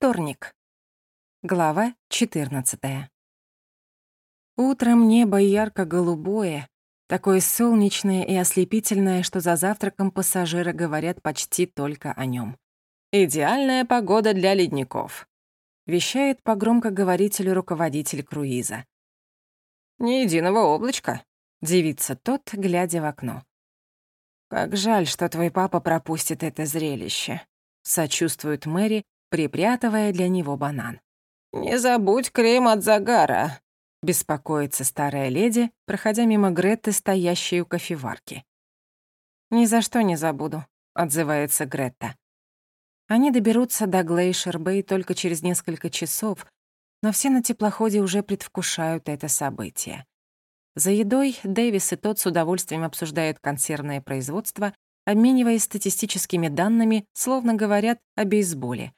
Вторник. Глава 14. Утром небо ярко-голубое, такое солнечное и ослепительное, что за завтраком пассажиры говорят почти только о нем. «Идеальная погода для ледников», — вещает по громкоговорителю руководитель круиза. «Ни единого облачка», — дивится тот, глядя в окно. «Как жаль, что твой папа пропустит это зрелище», — сочувствует Мэри, припрятывая для него банан. «Не забудь крем от загара», — беспокоится старая леди, проходя мимо Гретты, стоящей у кофеварки. «Ни за что не забуду», — отзывается Гретта. Они доберутся до Глейшер-Бэй только через несколько часов, но все на теплоходе уже предвкушают это событие. За едой Дэвис и тот с удовольствием обсуждают консервное производство, обмениваясь статистическими данными, словно говорят о бейсболе.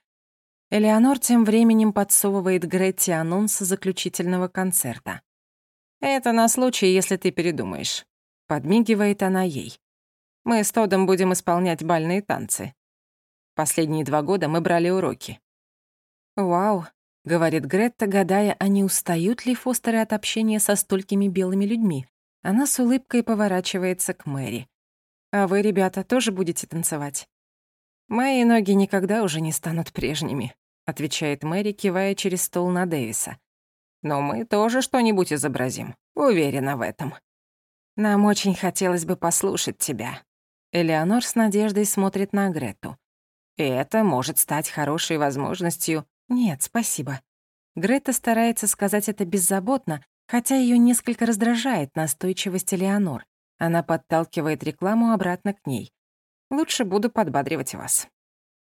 Элеонор тем временем подсовывает Гретти анонс заключительного концерта. «Это на случай, если ты передумаешь», — подмигивает она ей. «Мы с Тодом будем исполнять бальные танцы. Последние два года мы брали уроки». «Вау», — говорит Гретта, гадая, а не устают ли Фостеры от общения со столькими белыми людьми. Она с улыбкой поворачивается к Мэри. «А вы, ребята, тоже будете танцевать?» «Мои ноги никогда уже не станут прежними», — отвечает Мэри, кивая через стол на Дэвиса. «Но мы тоже что-нибудь изобразим. Уверена в этом». «Нам очень хотелось бы послушать тебя». Элеонор с надеждой смотрит на Грету. «И это может стать хорошей возможностью...» «Нет, спасибо». Грета старается сказать это беззаботно, хотя ее несколько раздражает настойчивость Элеонор. Она подталкивает рекламу обратно к ней. «Лучше буду подбадривать вас».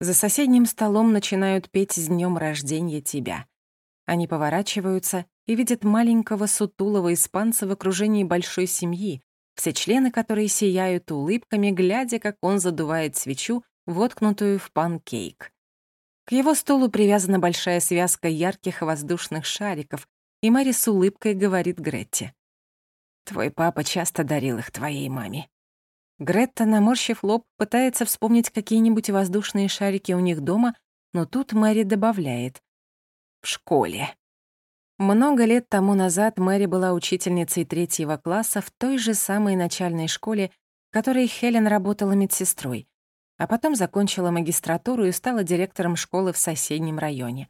За соседним столом начинают петь с днем рождения тебя. Они поворачиваются и видят маленького сутулого испанца в окружении большой семьи, все члены которой сияют улыбками, глядя, как он задувает свечу, воткнутую в панкейк. К его стулу привязана большая связка ярких воздушных шариков, и Мэри с улыбкой говорит Гретте. «Твой папа часто дарил их твоей маме. Гретта, наморщив лоб, пытается вспомнить какие-нибудь воздушные шарики у них дома, но тут Мэри добавляет. «В школе». Много лет тому назад Мэри была учительницей третьего класса в той же самой начальной школе, в которой Хелен работала медсестрой, а потом закончила магистратуру и стала директором школы в соседнем районе.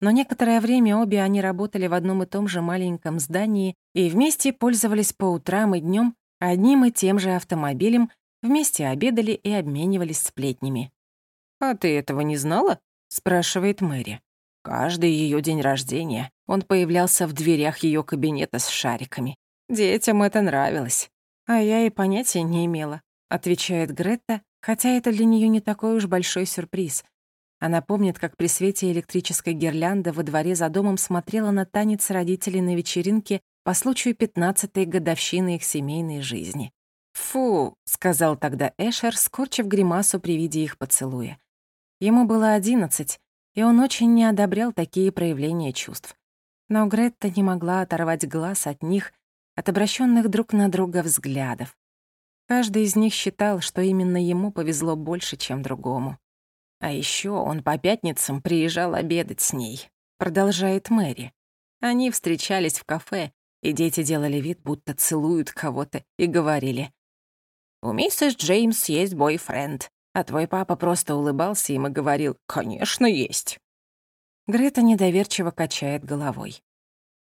Но некоторое время обе они работали в одном и том же маленьком здании и вместе пользовались по утрам и днем Одним и тем же автомобилем вместе обедали и обменивались сплетнями. «А ты этого не знала?» — спрашивает Мэри. Каждый ее день рождения он появлялся в дверях ее кабинета с шариками. Детям это нравилось. А я и понятия не имела, отвечает Гретта, хотя это для нее не такой уж большой сюрприз. Она помнит, как при свете электрической гирлянды во дворе за домом смотрела на танец родителей на вечеринке по случаю пятнадцатой годовщины их семейной жизни. «Фу», — сказал тогда Эшер, скорчив гримасу при виде их поцелуя. Ему было одиннадцать, и он очень не одобрял такие проявления чувств. Но Гретта не могла оторвать глаз от них, от обращенных друг на друга взглядов. Каждый из них считал, что именно ему повезло больше, чем другому. А еще он по пятницам приезжал обедать с ней, продолжает Мэри. Они встречались в кафе, и дети делали вид, будто целуют кого-то, и говорили. «У миссис Джеймс есть бойфренд», а твой папа просто улыбался им и говорил «Конечно, есть». Грета недоверчиво качает головой.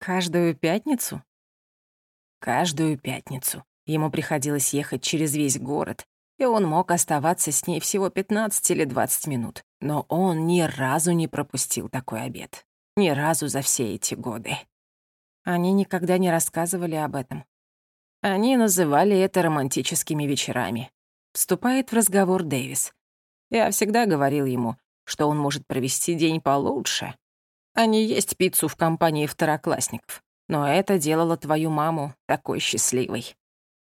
«Каждую пятницу?» Каждую пятницу. Ему приходилось ехать через весь город, и он мог оставаться с ней всего 15 или 20 минут. Но он ни разу не пропустил такой обед. Ни разу за все эти годы. Они никогда не рассказывали об этом. Они называли это романтическими вечерами. Вступает в разговор Дэвис. Я всегда говорил ему, что он может провести день получше, а не есть пиццу в компании второклассников. Но это делало твою маму такой счастливой.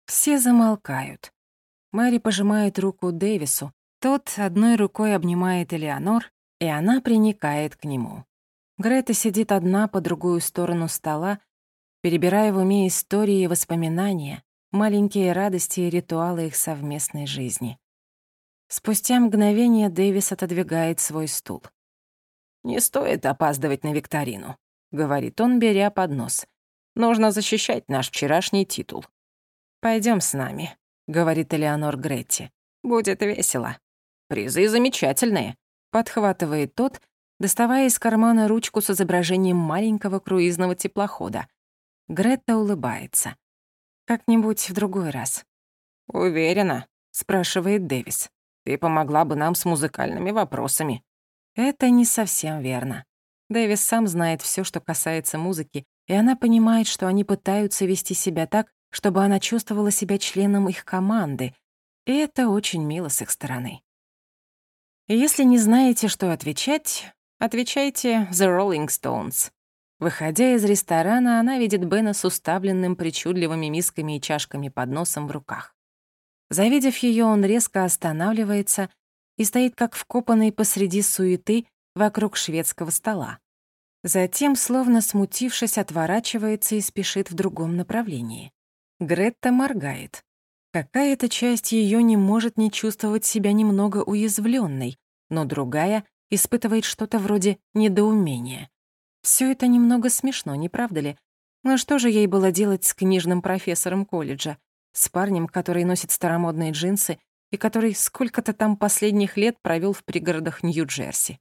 Все замолкают. Мэри пожимает руку Дэвису, тот одной рукой обнимает Элеонор, и она приникает к нему. Грета сидит одна по другую сторону стола, перебирая в уме истории и воспоминания, маленькие радости и ритуалы их совместной жизни. Спустя мгновение Дэвис отодвигает свой стул. «Не стоит опаздывать на викторину», — говорит он, беря поднос. «Нужно защищать наш вчерашний титул». Пойдем с нами», — говорит Элеонор Гретти. «Будет весело». «Призы замечательные», — подхватывает тот, доставая из кармана ручку с изображением маленького круизного теплохода. Гретта улыбается. «Как-нибудь в другой раз». «Уверена?» — спрашивает Дэвис. «Ты помогла бы нам с музыкальными вопросами». Это не совсем верно. Дэвис сам знает все, что касается музыки, и она понимает, что они пытаются вести себя так, чтобы она чувствовала себя членом их команды, и это очень мило с их стороны. Если не знаете, что отвечать, отвечайте «The Rolling Stones». Выходя из ресторана, она видит Бена с уставленным причудливыми мисками и чашками под носом в руках. Завидев ее, он резко останавливается и стоит как вкопанный посреди суеты вокруг шведского стола. Затем, словно смутившись, отворачивается и спешит в другом направлении. Гретта моргает. Какая-то часть ее не может не чувствовать себя немного уязвленной, но другая испытывает что-то вроде недоумения. Все это немного смешно, не правда ли? Но что же ей было делать с книжным профессором колледжа? С парнем, который носит старомодные джинсы и который сколько-то там последних лет провел в пригородах Нью-Джерси.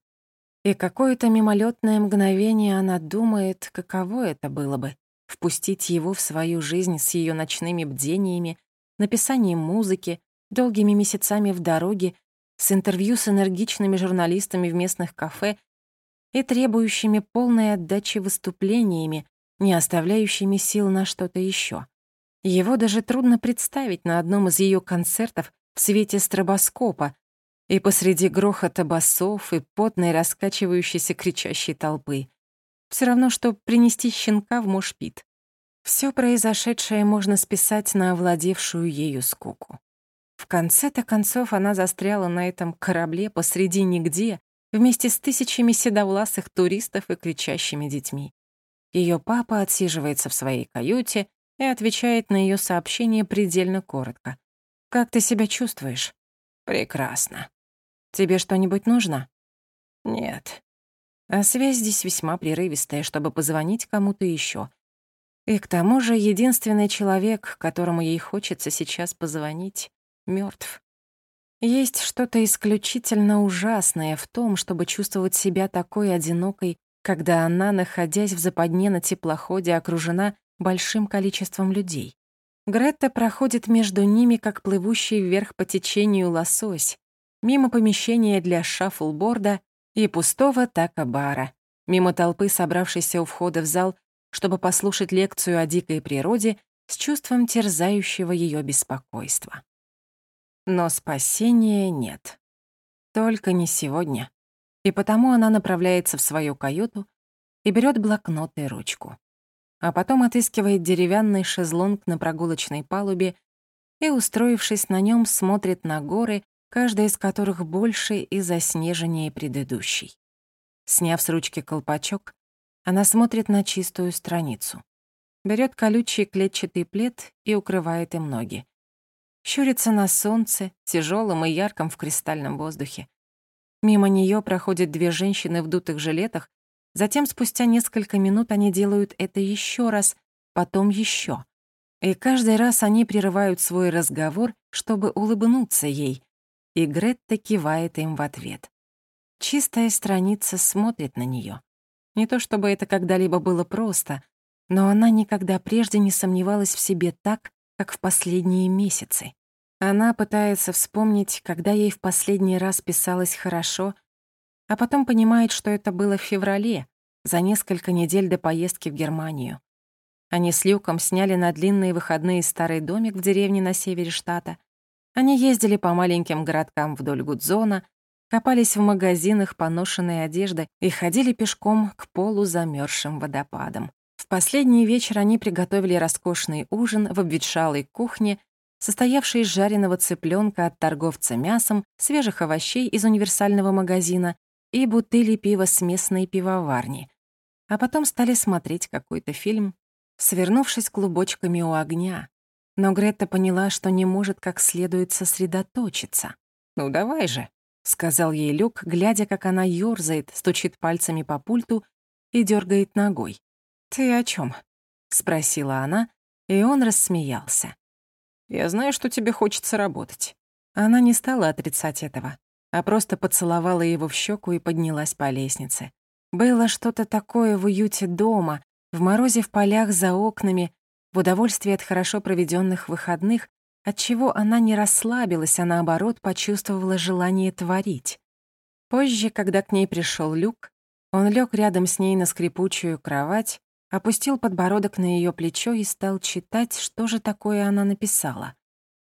И какое-то мимолетное мгновение она думает, каково это было бы — впустить его в свою жизнь с ее ночными бдениями, написанием музыки, долгими месяцами в дороге, с интервью с энергичными журналистами в местных кафе и требующими полной отдачи выступлениями, не оставляющими сил на что-то еще. Его даже трудно представить на одном из ее концертов в свете стробоскопа и посреди грохота басов и потной раскачивающейся кричащей толпы. Все равно, что принести щенка в мошпит. Все произошедшее можно списать на овладевшую ею скуку. В конце-то концов она застряла на этом корабле посреди нигде вместе с тысячами седовласых туристов и кричащими детьми. Ее папа отсиживается в своей каюте и отвечает на ее сообщение предельно коротко. «Как ты себя чувствуешь?» «Прекрасно». «Тебе что-нибудь нужно?» «Нет». А связь здесь весьма прерывистая, чтобы позвонить кому-то еще. И к тому же единственный человек, которому ей хочется сейчас позвонить, мертв. Есть что-то исключительно ужасное в том, чтобы чувствовать себя такой одинокой, когда она, находясь в западне на теплоходе, окружена большим количеством людей. Гретта проходит между ними, как плывущий вверх по течению лосось, мимо помещения для шаффлборда и пустого така-бара, мимо толпы, собравшейся у входа в зал, чтобы послушать лекцию о дикой природе с чувством терзающего ее беспокойства. Но спасения нет. Только не сегодня. И потому она направляется в свою каюту и берет блокнот и ручку а потом отыскивает деревянный шезлонг на прогулочной палубе и, устроившись на нем, смотрит на горы, каждая из которых больше и заснеженнее предыдущей. Сняв с ручки колпачок, она смотрит на чистую страницу. Берет колючий клетчатый плед и укрывает им ноги. Щурится на солнце, тяжелом и ярком в кристальном воздухе. Мимо нее проходят две женщины в дутых жилетах Затем, спустя несколько минут, они делают это еще раз, потом еще. И каждый раз они прерывают свой разговор, чтобы улыбнуться ей, и Гретта кивает им в ответ. Чистая страница смотрит на нее. Не то чтобы это когда-либо было просто, но она никогда прежде не сомневалась в себе так, как в последние месяцы. Она пытается вспомнить, когда ей в последний раз писалось хорошо, а потом понимает, что это было в феврале, за несколько недель до поездки в Германию. Они с Люком сняли на длинные выходные старый домик в деревне на севере штата. Они ездили по маленьким городкам вдоль Гудзона, копались в магазинах поношенной одежды и ходили пешком к полу замерзшим водопадам. Последний вечер они приготовили роскошный ужин в обветшалой кухне, состоявшей из жареного цыпленка от торговца мясом, свежих овощей из универсального магазина и бутыли пива с местной пивоварни, а потом стали смотреть какой-то фильм, свернувшись клубочками у огня. Но Гретта поняла, что не может как следует сосредоточиться. «Ну давай же», — сказал ей Люк, глядя, как она ёрзает, стучит пальцами по пульту и дергает ногой. «Ты о чем? спросила она, и он рассмеялся. «Я знаю, что тебе хочется работать». Она не стала отрицать этого, а просто поцеловала его в щеку и поднялась по лестнице. Было что-то такое в уюте дома, в морозе в полях за окнами, в удовольствии от хорошо проведенных выходных, отчего она не расслабилась, а наоборот почувствовала желание творить. Позже, когда к ней пришел Люк, он лег рядом с ней на скрипучую кровать, опустил подбородок на ее плечо и стал читать, что же такое она написала.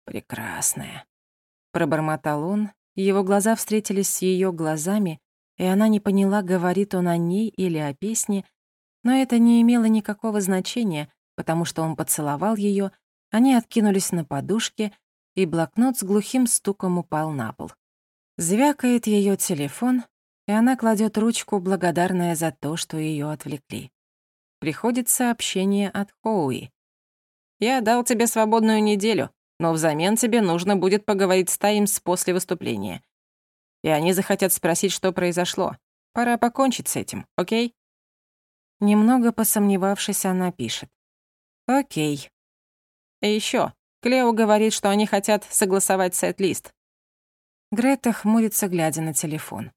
«Прекрасная», — пробормотал он, его глаза встретились с ее глазами, и она не поняла, говорит он о ней или о песне, но это не имело никакого значения, потому что он поцеловал ее, они откинулись на подушке, и блокнот с глухим стуком упал на пол. Звякает ее телефон, и она кладет ручку, благодарная за то, что ее отвлекли. Приходит сообщение от Хоуи. «Я дал тебе свободную неделю, но взамен тебе нужно будет поговорить с Таймс после выступления. И они захотят спросить, что произошло. Пора покончить с этим, окей?» Немного посомневавшись, она пишет. «Окей». И еще, Клео говорит, что они хотят согласовать сет-лист. Грета хмурится, глядя на телефон.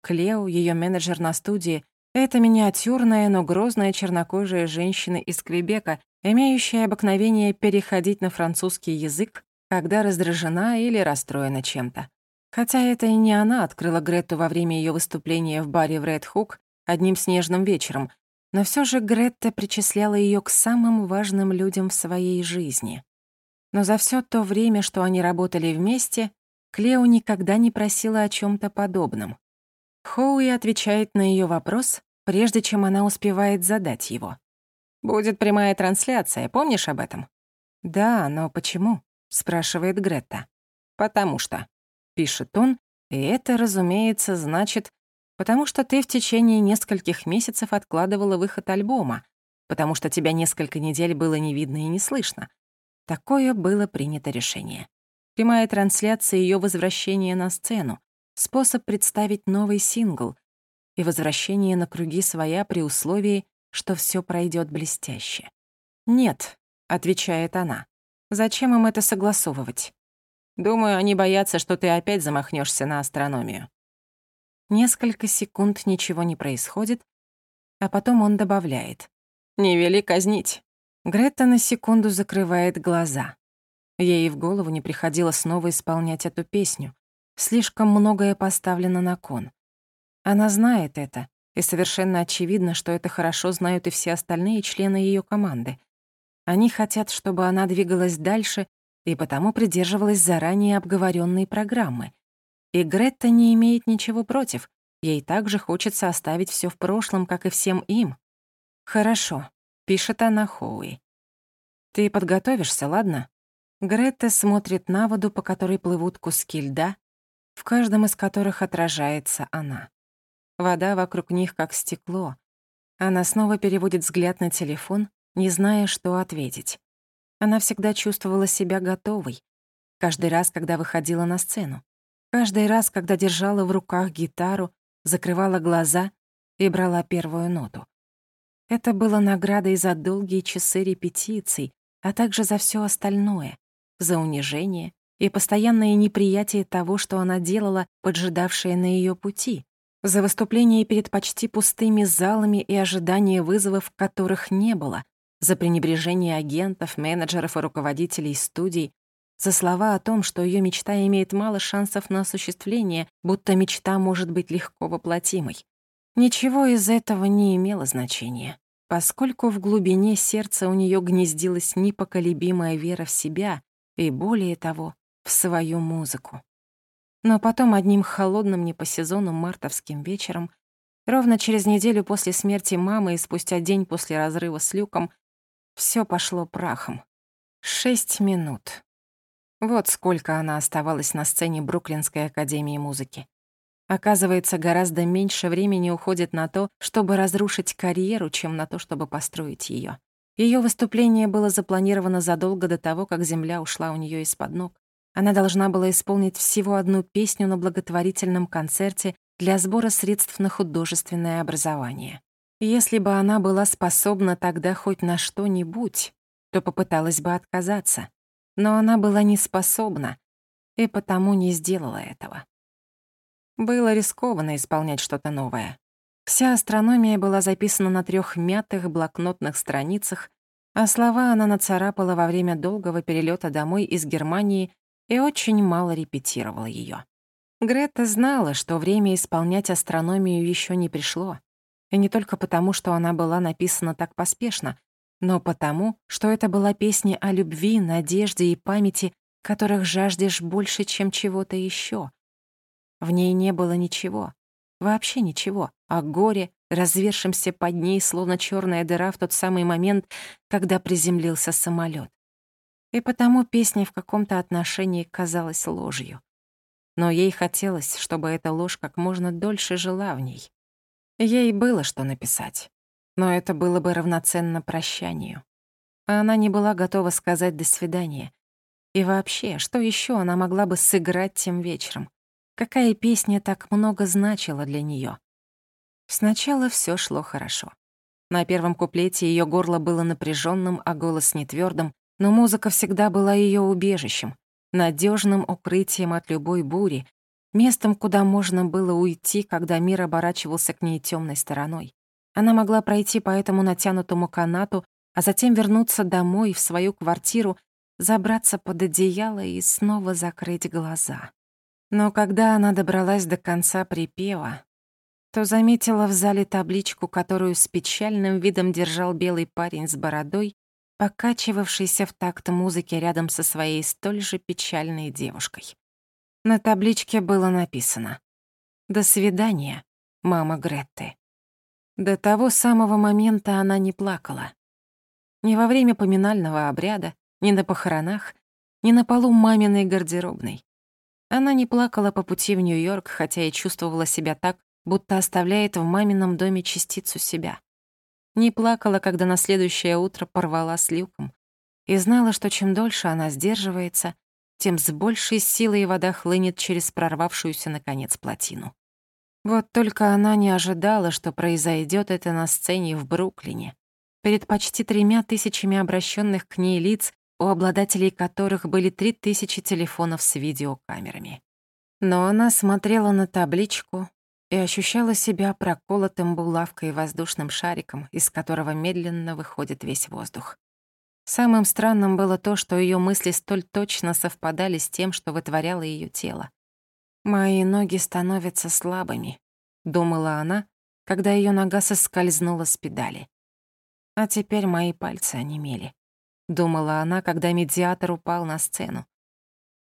Клео, ее менеджер на студии, это миниатюрная, но грозная чернокожая женщина из Квебека, имеющая обыкновение переходить на французский язык, когда раздражена или расстроена чем-то. Хотя это и не она открыла Гретту во время ее выступления в баре в Ред Хук одним снежным вечером, но все же Гретта причисляла ее к самым важным людям в своей жизни. Но за все то время, что они работали вместе, Клео никогда не просила о чем то подобном. Хоуи отвечает на ее вопрос, прежде чем она успевает задать его. «Будет прямая трансляция, помнишь об этом?» «Да, но почему?» — спрашивает Гретта. «Потому что», — пишет он, и это, разумеется, значит, потому что ты в течение нескольких месяцев откладывала выход альбома, потому что тебя несколько недель было не видно и не слышно. Такое было принято решение. Прямая трансляция ее возвращения на сцену, способ представить новый сингл и возвращение на круги своя при условии, что все пройдет блестяще. «Нет», — отвечает она, — «зачем им это согласовывать?» «Думаю, они боятся, что ты опять замахнешься на астрономию». Несколько секунд ничего не происходит, а потом он добавляет. «Не вели казнить». Грета на секунду закрывает глаза. Ей в голову не приходило снова исполнять эту песню. Слишком многое поставлено на кон. Она знает это, и совершенно очевидно, что это хорошо знают и все остальные члены ее команды. Они хотят, чтобы она двигалась дальше и потому придерживалась заранее обговоренной программы. И Гретта не имеет ничего против. Ей также хочется оставить все в прошлом, как и всем им. «Хорошо», — пишет она Хоуи. «Ты подготовишься, ладно?» Гретта смотрит на воду, по которой плывут куски льда, в каждом из которых отражается она. Вода вокруг них как стекло. Она снова переводит взгляд на телефон, не зная, что ответить. Она всегда чувствовала себя готовой. Каждый раз, когда выходила на сцену. Каждый раз, когда держала в руках гитару, закрывала глаза и брала первую ноту. Это было наградой за долгие часы репетиций, а также за все остальное, за унижение, и постоянное неприятие того, что она делала, поджидавшее на ее пути, за выступление перед почти пустыми залами и ожидание вызовов, которых не было, за пренебрежение агентов, менеджеров и руководителей студий, за слова о том, что ее мечта имеет мало шансов на осуществление, будто мечта может быть легко воплотимой. Ничего из этого не имело значения, поскольку в глубине сердца у нее гнездилась непоколебимая вера в себя. И, более того, свою музыку. Но потом одним холодным не по сезону мартовским вечером, ровно через неделю после смерти мамы и спустя день после разрыва с Люком, все пошло прахом. Шесть минут. Вот сколько она оставалась на сцене Бруклинской академии музыки. Оказывается, гораздо меньше времени уходит на то, чтобы разрушить карьеру, чем на то, чтобы построить ее. Ее выступление было запланировано задолго до того, как земля ушла у нее из-под ног. Она должна была исполнить всего одну песню на благотворительном концерте для сбора средств на художественное образование. Если бы она была способна тогда хоть на что-нибудь, то попыталась бы отказаться. Но она была не способна и потому не сделала этого. Было рискованно исполнять что-то новое. Вся астрономия была записана на трех мятых блокнотных страницах, а слова она нацарапала во время долгого перелета домой из Германии и очень мало репетировала ее. Грета знала, что время исполнять астрономию еще не пришло. И не только потому, что она была написана так поспешно, но потому, что это была песня о любви, надежде и памяти, которых жаждешь больше, чем чего-то еще. В ней не было ничего, вообще ничего, о горе, развершимся под ней, словно черная дыра в тот самый момент, когда приземлился самолет. И потому песня в каком-то отношении казалась ложью. Но ей хотелось, чтобы эта ложь как можно дольше жила в ней. Ей было что написать, но это было бы равноценно прощанию. А она не была готова сказать «до свидания». И вообще, что еще она могла бы сыграть тем вечером? Какая песня так много значила для нее? Сначала все шло хорошо. На первом куплете ее горло было напряженным, а голос нетвёрдым, но музыка всегда была ее убежищем, надежным укрытием от любой бури, местом, куда можно было уйти, когда мир оборачивался к ней темной стороной. Она могла пройти по этому натянутому канату, а затем вернуться домой, в свою квартиру, забраться под одеяло и снова закрыть глаза. Но когда она добралась до конца припева, то заметила в зале табличку, которую с печальным видом держал белый парень с бородой, покачивавшийся в такт музыки рядом со своей столь же печальной девушкой. На табличке было написано «До свидания, мама Гретты». До того самого момента она не плакала. Ни во время поминального обряда, ни на похоронах, ни на полу маминой гардеробной. Она не плакала по пути в Нью-Йорк, хотя и чувствовала себя так, будто оставляет в мамином доме частицу себя. Не плакала, когда на следующее утро порвала с Люком, и знала, что чем дольше она сдерживается, тем с большей силой вода хлынет через прорвавшуюся, наконец, плотину. Вот только она не ожидала, что произойдет это на сцене в Бруклине, перед почти тремя тысячами обращенных к ней лиц, у обладателей которых были три тысячи телефонов с видеокамерами. Но она смотрела на табличку и ощущала себя проколотым булавкой воздушным шариком, из которого медленно выходит весь воздух. Самым странным было то, что ее мысли столь точно совпадали с тем, что вытворяло ее тело. «Мои ноги становятся слабыми», — думала она, когда ее нога соскользнула с педали. «А теперь мои пальцы онемели», — думала она, когда медиатор упал на сцену.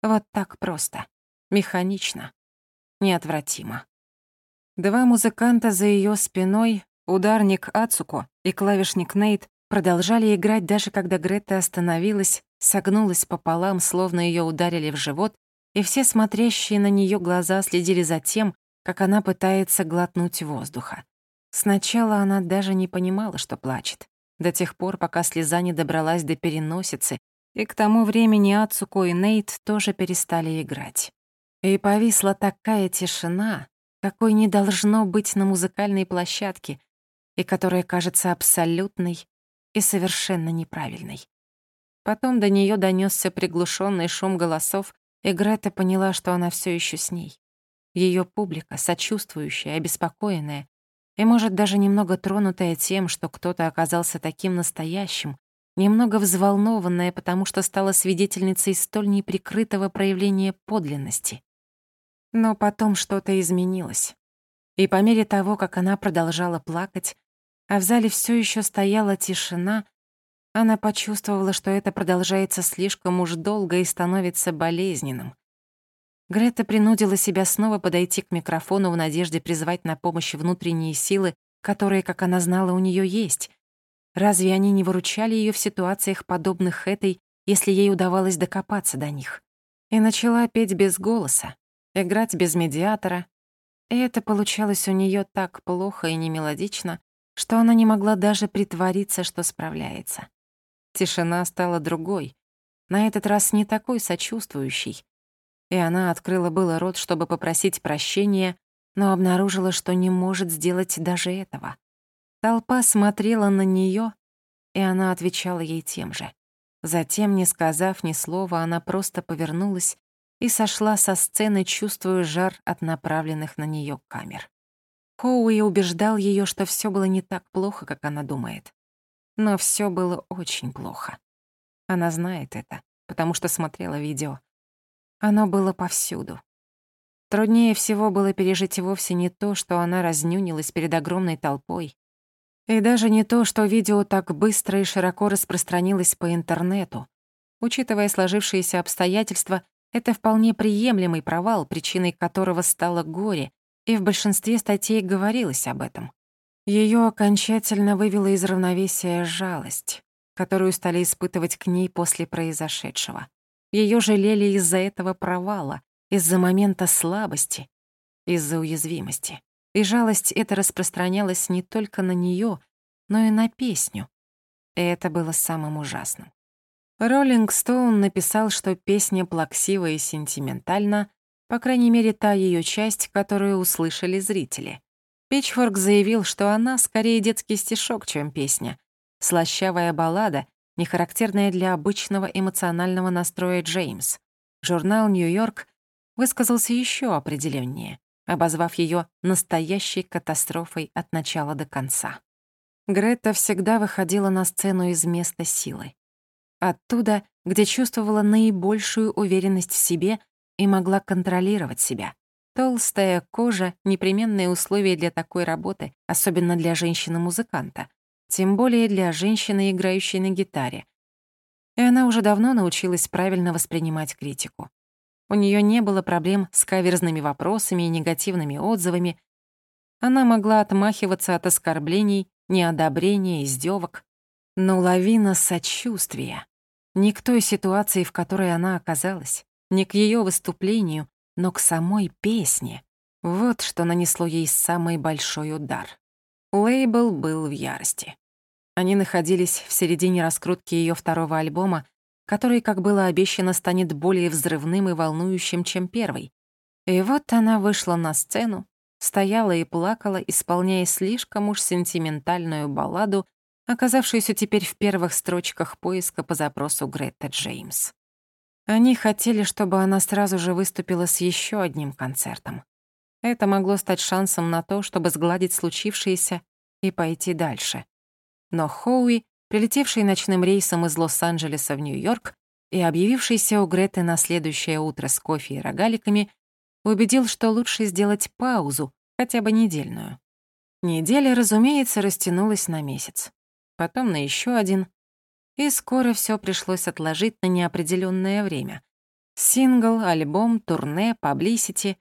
Вот так просто, механично, неотвратимо. Два музыканта за ее спиной, ударник Ацуко и клавишник Нейт, продолжали играть даже когда Грета остановилась, согнулась пополам, словно ее ударили в живот, и все смотрящие на нее глаза следили за тем, как она пытается глотнуть воздуха. Сначала она даже не понимала, что плачет, до тех пор, пока слеза не добралась до переносицы, и к тому времени Ацуко и Нейт тоже перестали играть. И повисла такая тишина, какой не должно быть на музыкальной площадке, и которая кажется абсолютной и совершенно неправильной. Потом до нее донесся приглушенный шум голосов, и Грета поняла, что она все еще с ней. Ее публика, сочувствующая, обеспокоенная, и, может, даже немного тронутая тем, что кто-то оказался таким настоящим, немного взволнованная, потому что стала свидетельницей столь неприкрытого проявления подлинности. Но потом что-то изменилось. И по мере того, как она продолжала плакать, а в зале все еще стояла тишина, она почувствовала, что это продолжается слишком уж долго и становится болезненным. Грета принудила себя снова подойти к микрофону в надежде призвать на помощь внутренние силы, которые, как она знала, у нее есть. Разве они не выручали ее в ситуациях, подобных этой, если ей удавалось докопаться до них? И начала петь без голоса, играть без медиатора. И это получалось у нее так плохо и немелодично, что она не могла даже притвориться, что справляется. Тишина стала другой, на этот раз не такой сочувствующей, И она открыла было рот, чтобы попросить прощения, но обнаружила, что не может сделать даже этого. Толпа смотрела на неё, и она отвечала ей тем же. Затем, не сказав ни слова, она просто повернулась и сошла со сцены, чувствуя жар от направленных на неё камер. Хоуи убеждал её, что всё было не так плохо, как она думает. Но всё было очень плохо. Она знает это, потому что смотрела видео. Оно было повсюду. Труднее всего было пережить вовсе не то, что она разнюнилась перед огромной толпой, и даже не то, что видео так быстро и широко распространилось по интернету. Учитывая сложившиеся обстоятельства, это вполне приемлемый провал, причиной которого стало горе, и в большинстве статей говорилось об этом. Её окончательно вывела из равновесия жалость, которую стали испытывать к ней после произошедшего. Её жалели из-за этого провала, из-за момента слабости, из-за уязвимости. И жалость эта распространялась не только на неё, но и на песню. И это было самым ужасным. Роллинг Стоун написал, что песня плаксива и сентиментальна, по крайней мере, та её часть, которую услышали зрители. Пичфорк заявил, что она скорее детский стишок, чем песня. Слащавая баллада, не характерная для обычного эмоционального настроя Джеймс. Журнал «Нью-Йорк» высказался еще определеннее, обозвав ее настоящей катастрофой от начала до конца. Грета всегда выходила на сцену из места силы. Оттуда, где чувствовала наибольшую уверенность в себе и могла контролировать себя. Толстая кожа — непременное условие для такой работы, особенно для женщины-музыканта, тем более для женщины, играющей на гитаре. И она уже давно научилась правильно воспринимать критику. У нее не было проблем с каверзными вопросами и негативными отзывами. Она могла отмахиваться от оскорблений, неодобрения, издевок. Но лавина сочувствия. Ни к той ситуации, в которой она оказалась, ни к ее выступлению, но к самой песне. Вот что нанесло ей самый большой удар. Лейбл был в ярости. Они находились в середине раскрутки ее второго альбома, который, как было обещано, станет более взрывным и волнующим, чем первый. И вот она вышла на сцену, стояла и плакала, исполняя слишком уж сентиментальную балладу, оказавшуюся теперь в первых строчках поиска по запросу Гретта Джеймс. Они хотели, чтобы она сразу же выступила с еще одним концертом. Это могло стать шансом на то, чтобы сгладить случившееся и пойти дальше но Хоуи, прилетевший ночным рейсом из Лос-Анджелеса в Нью-Йорк и объявившийся у Греты на следующее утро с кофе и рогаликами, убедил, что лучше сделать паузу, хотя бы недельную. Неделя, разумеется, растянулась на месяц. Потом на еще один. И скоро все пришлось отложить на неопределенное время. Сингл, альбом, турне, паблисити.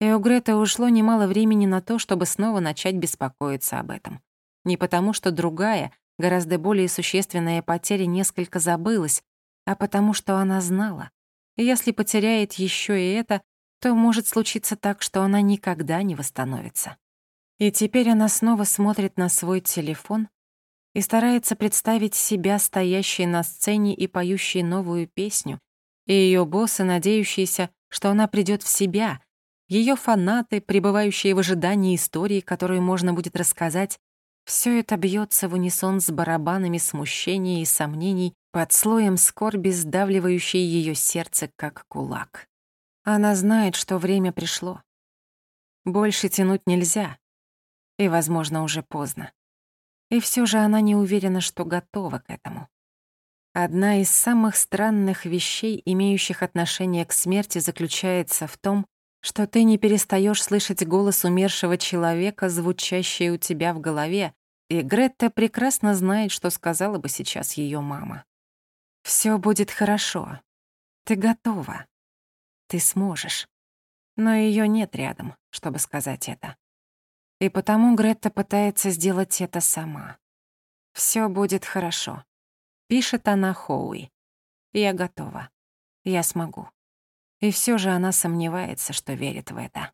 И у Греты ушло немало времени на то, чтобы снова начать беспокоиться об этом. Не потому, что другая, гораздо более существенная потеря несколько забылась, а потому, что она знала. Если потеряет еще и это, то может случиться так, что она никогда не восстановится. И теперь она снова смотрит на свой телефон и старается представить себя стоящей на сцене и поющей новую песню, и ее боссы, надеющиеся, что она придет в себя, ее фанаты, пребывающие в ожидании истории, которую можно будет рассказать, все это бьется в унисон с барабанами смущения и сомнений под слоем скорби, сдавливающей ее сердце, как кулак. Она знает, что время пришло. Больше тянуть нельзя. И, возможно, уже поздно. И все же она не уверена, что готова к этому. Одна из самых странных вещей, имеющих отношение к смерти, заключается в том, что ты не перестаешь слышать голос умершего человека, звучащий у тебя в голове, и Гретта прекрасно знает, что сказала бы сейчас ее мама. Все будет хорошо. Ты готова. Ты сможешь». Но ее нет рядом, чтобы сказать это. И потому Гретта пытается сделать это сама. Все будет хорошо», — пишет она Хоуи. «Я готова. Я смогу». И все же она сомневается, что верит в это.